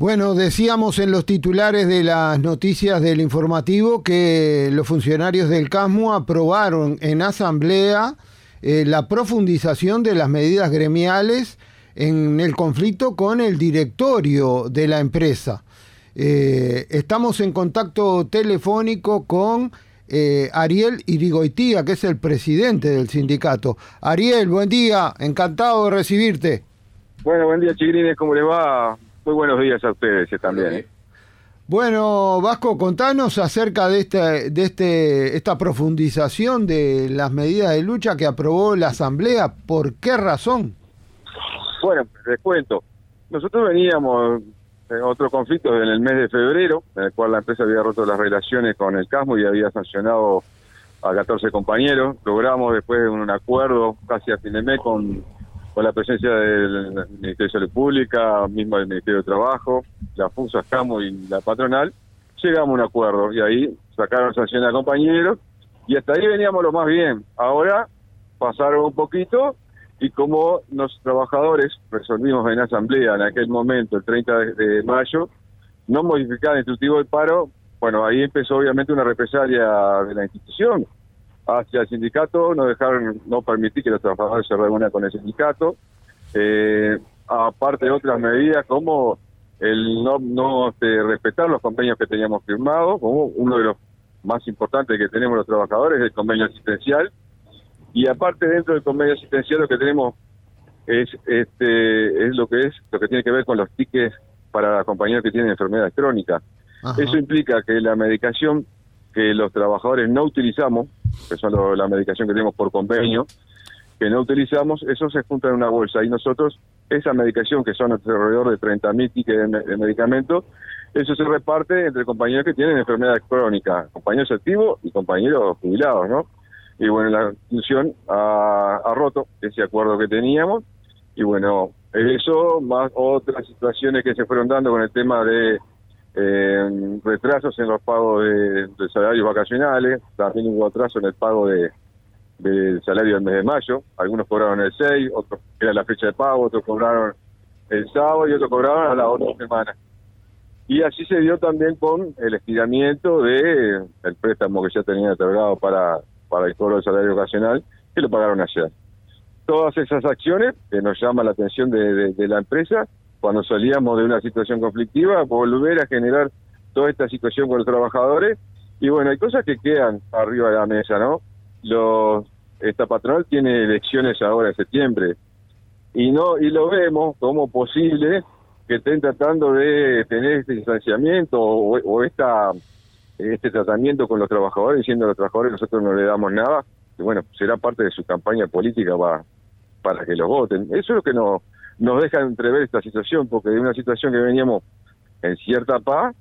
Bueno, decíamos en los titulares de las noticias del informativo que los funcionarios del CASMU aprobaron en asamblea eh, la profundización de las medidas gremiales en el conflicto con el directorio de la empresa. Eh, estamos en contacto telefónico con eh, Ariel Irigoitía, que es el presidente del sindicato. Ariel, buen día, encantado de recibirte. Bueno, buen día, chiquilines, ¿cómo les va? Muy buenos días a ustedes también. ¿eh? Bueno, Vasco, contanos acerca de, este, de este, esta profundización de las medidas de lucha que aprobó la Asamblea. ¿Por qué razón? Bueno, les cuento. Nosotros veníamos en otro conflicto en el mes de febrero, en el cual la empresa había roto las relaciones con el CASMO y había sancionado a 14 compañeros. Logramos después un acuerdo casi a fin de mes con con la presencia del Ministerio de Salud Pública, mismo del Ministerio de Trabajo, la FUSA, CAMO y la patronal, llegamos a un acuerdo y ahí sacaron sanciones a compañeros y hasta ahí veníamos lo más bien. Ahora pasaron un poquito y como los trabajadores resolvimos en asamblea en aquel momento, el 30 de, mayo, no modificar el instructivo del paro, bueno, ahí empezó obviamente una represalia de la institución hacia el sindicato, no dejaron, no permitir que los trabajadores se reúnan con el sindicato, eh, aparte de otras medidas como el no, no este, respetar los convenios que teníamos firmados, como uno de los más importantes que tenemos los trabajadores, el convenio asistencial, y aparte dentro del convenio asistencial lo que tenemos es este es lo que es lo que tiene que ver con los tickets para compañeros que tienen enfermedades crónicas. Eso implica que la medicación que los trabajadores no utilizamos, que son la medicación que tenemos por convenio, que no utilizamos, eso se junta en una bolsa y nosotros, esa medicación, que son alrededor de 30.000 tickets de, medicamentos, eso se reparte entre compañeros que tienen enfermedades crónicas, compañeros activos y compañeros jubilados, ¿no? Y bueno, la institución ha roto ese acuerdo que teníamos y bueno, eso más otras situaciones que se fueron dando con el tema de eh, retrasos en los pagos de, salarios vacacionales, también hubo atraso en el pago de del salario del mes de mayo, algunos cobraron el 6, otros era la fecha de pago, otros cobraron el sábado y otros cobraron a la otra semana. Y así se dio también con el estiramiento de el préstamo que ya tenía otorgado para, el cobro del salario ocasional, que lo pagaron ayer. Todas esas acciones que nos llaman la atención de la empresa cuando salíamos de una situación conflictiva, volver a generar toda esta situación con los trabajadores. Y bueno, hay cosas que quedan arriba de la mesa, ¿no? Los, esta patronal tiene elecciones ahora en septiembre y no y lo vemos como posible que estén tratando de tener este distanciamiento o, esta este tratamiento con los trabajadores diciendo a los trabajadores nosotros no le damos nada y bueno será parte de su campaña política para para que los voten eso es lo que no nos deja entrever esta situación, porque de una situación que veníamos en cierta paz,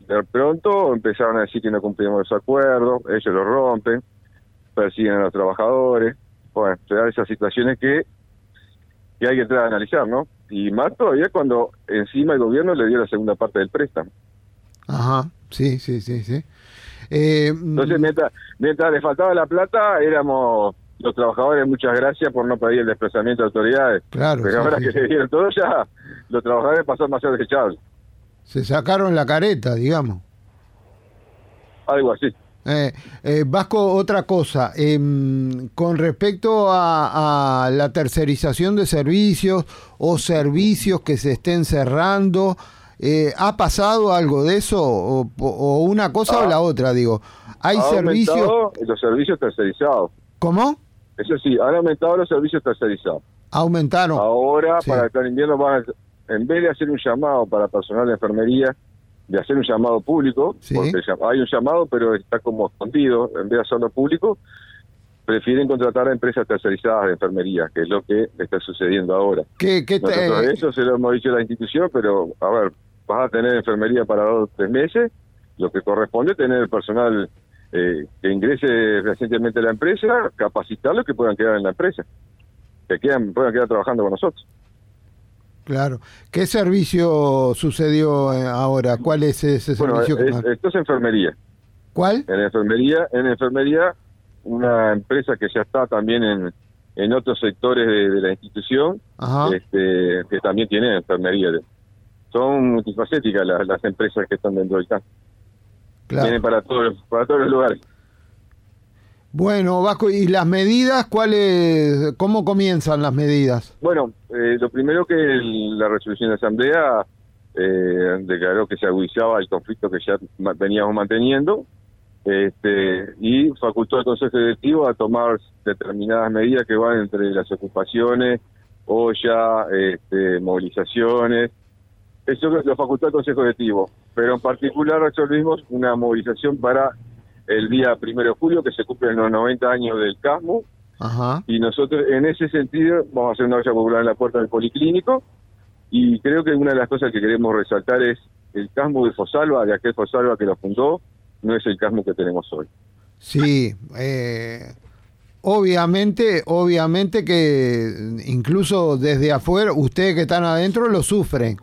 de pronto empezaron a decir que no cumplíamos los acuerdos, ellos lo rompen, persiguen a los trabajadores, bueno, se dan esas situaciones que, que hay que entrar a analizar, ¿no? Y más todavía cuando encima el gobierno le dio la segunda parte del préstamo. Ajá, sí, sí, sí, sí. Eh, Entonces, mientras, mientras le faltaba la plata, éramos los trabajadores muchas gracias por no pedir el desplazamiento de autoridades. Claro. Pero ahora que se dieron todo ya, los trabajadores pasaron a ser desechables. Se sacaron la careta, digamos. Algo así. Eh, eh, Vasco, otra cosa, em, con respecto a, la tercerización de servicios o servicios que se estén cerrando, eh, ¿ha pasado algo de eso? ¿O, una cosa o ah. la otra? Digo, ¿hay servicios? Los servicios tercerizados. ¿Cómo? Eso sí, han aumentado los servicios tercerizados. Aumentaron. Ahora, para el invierno, van en vez de hacer un llamado para personal de enfermería, de hacer un llamado público, porque hay un llamado, pero está como escondido, en vez de hacerlo público, prefieren contratar a empresas tercerizadas de enfermería, que es lo que está sucediendo ahora. ¿Qué, qué te... Eso se lo hemos dicho a la institución, pero a ver, vas a tener enfermería para dos o tres meses, lo que corresponde es tener el personal eh, que ingrese recientemente a la empresa, capacitarlos que puedan quedar en la empresa, que quedan, puedan quedar trabajando con nosotros. Claro. ¿Qué servicio sucedió eh, ahora? ¿Cuál es ese servicio? esto es enfermería. ¿Cuál? En enfermería, en enfermería, una empresa que ya está también en, en otros sectores de, la institución, este, que también tiene enfermería. son multifacéticas las, las empresas que están dentro del CASMU. Tienen para todos, para todos los lugares. Bueno, Vasco, ¿y las medidas? ¿Cuáles, ¿Cómo comienzan las medidas? Bueno, eh, lo primero que la resolución de asamblea eh, declaró que se agudizaba el conflicto que ya veníamos manteniendo este, y facultó al Consejo Directivo a tomar determinadas medidas que van entre las ocupaciones, o ya este, movilizaciones. Eso lo facultó el Consejo Directivo, pero en particular resolvimos una movilización para el día primero de julio, que se cumplen los 90 años del CASMO, y nosotros en ese sentido vamos a hacer una olla popular en la puerta del policlínico, y creo que una de las cosas que queremos resaltar es el CASMO de Fosalva, de aquel Fosalva que lo fundó, no es el CASMO que tenemos hoy. Sí, eh, obviamente, obviamente que incluso desde afuera, ustedes que están adentro lo sufren,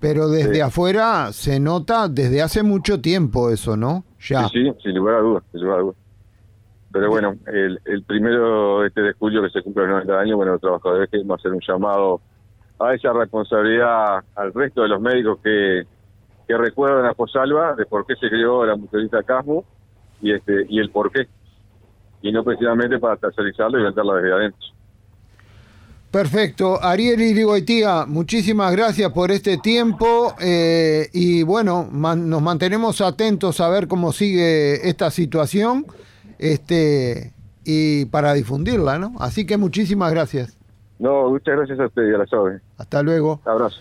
pero desde afuera se nota desde hace mucho tiempo eso, ¿no? Ya. Sí, sin lugar a dudas, sin lugar a dudas. Pero bueno, el, el primero este de julio que se cumple los 90 años, bueno, los trabajadores que vamos a hacer un llamado a esa responsabilidad al resto de los médicos que, que recuerdan a Posalva de por qué se creó la mujerita Casmo y este y el por qué. Y no precisamente para tercerizarlo y venderla desde adentro. Perfecto. Ariel Irigoitía, muchísimas gracias por este tiempo eh, y bueno, nos mantenemos atentos a ver cómo sigue esta situación este y para difundirla, ¿no? Así que muchísimas gracias. No, muchas gracias a usted y a la Hasta luego. Abrazo.